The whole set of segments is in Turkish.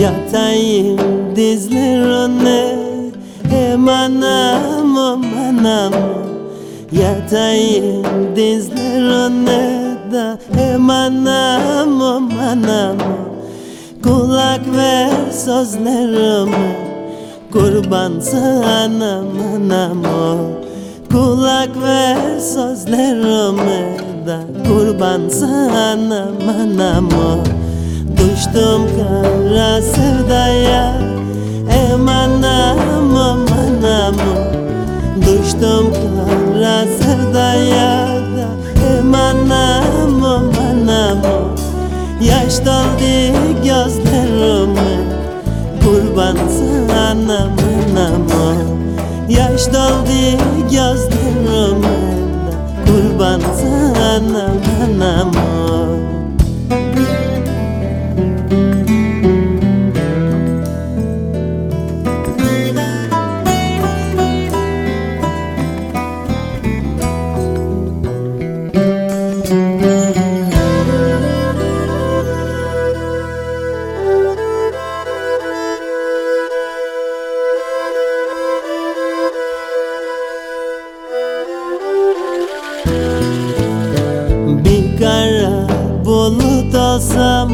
Yatayım dizlerine Hem anam anam Yatayım dizlerine da Hem anam anam. Kulak ver sözlerime Kurban sana anam Kulak ver sözlerime da Kurban sana anam Düştüm kara sevdaya Emanam amanam Düştüm kara sevdaya Yaş doldu gözlerime Kurban sana anam Yaş doldu gözlerime Kurban sana Bir olsam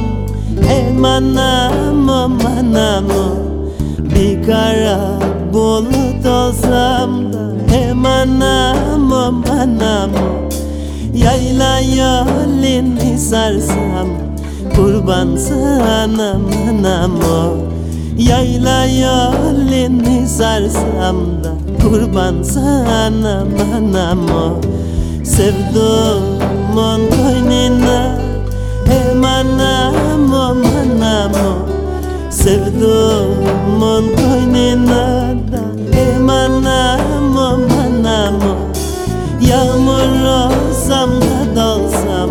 Emanam amanam Bir kara bulut olsam. Da Emanam amanam Yayla yolini sarsam. Kurban sana anam Yayla yolini sarsam da. Kurban sana anam Sevduğumun koynuna Emanam amanam Sevduğumun koynuna da Emanam amanam Yağmur olsam da dolsam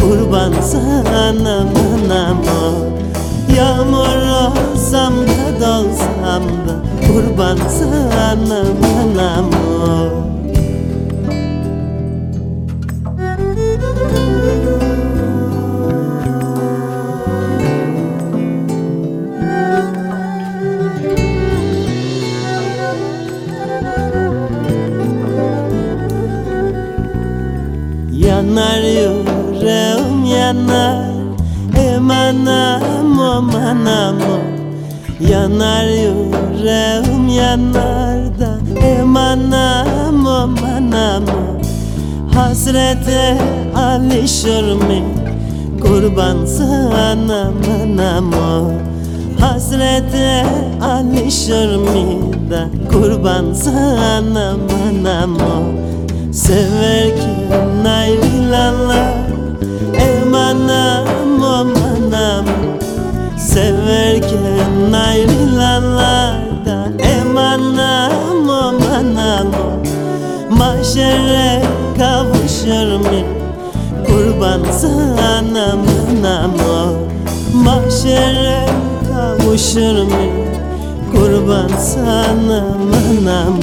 Kurban sana anam Yağmur olsam da dolsam da Kurban sana anam Yanar yüreğim yanar Emanam amanam Yanar yüreğim yanar da Emanam amanam Hasrete alışır mı Kurban sana anam Hasrete alışır mı da? Kurban sana anam Severken ayrılanlar Emanam amanam. Severken ayrılanlar da Emanam amanam. Mahşere kavuşur mu? Kurban sana anam Mahşere kavuşur mu? Kurban sana anam